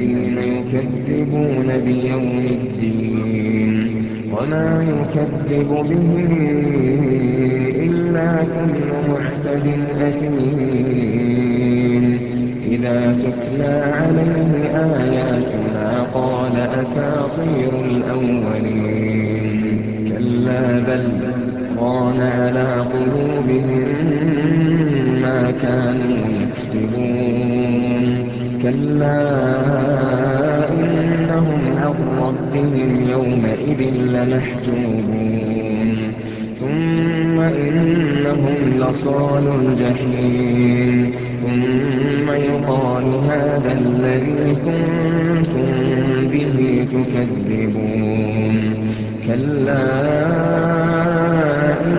الذين يكذبون بيوم الدين وما يكذب به إلا كل معتد أثيم. إذا تتلى عليه آياتنا قال أساطير الأولين. كلا بل ران على قلوبهم ما كانوا يكسبون. كلا إنهم عن ربهم يومئذ لمحجوبون. ثم إنهم لصال الجحيم. ثم يقال هذا الذي كنتم به تكذبون. كلا إن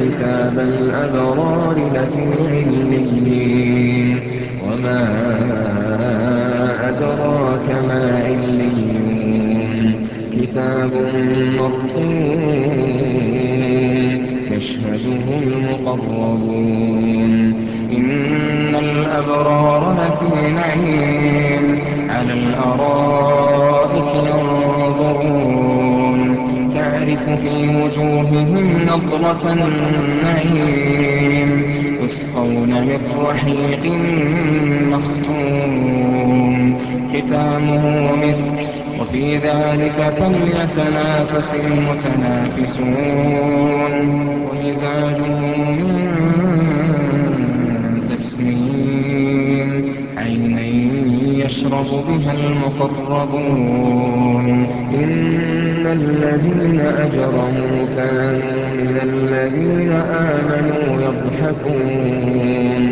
كتاب الأبرار لفي عليين. وما أدراك ما عليون. كتاب مرقوم يشهده المقربون. إن الأبرار لفي نعيم. على الأرائك ينظرون. تعرف في وجوههم نظرة النعيم. يسقون من رحيق مختوم. ختامه مسك وفي ذلك فليتنافس المتنافسون ومزاجه من تسنيم عينا يشرب بها المقربون إن الذين أجرموا كانوا من الذين آمنوا يضحكون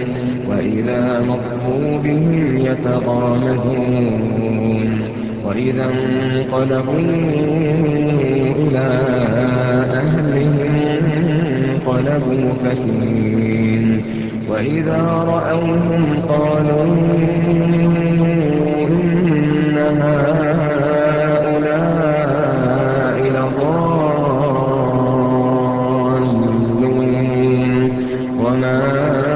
وإذا مروا بهم يتغامزون وإذا انقلبوا إلى أهلهم انقلبوا فكين. وإذا رأوهم قالوا إن هؤلاء لضالون. وما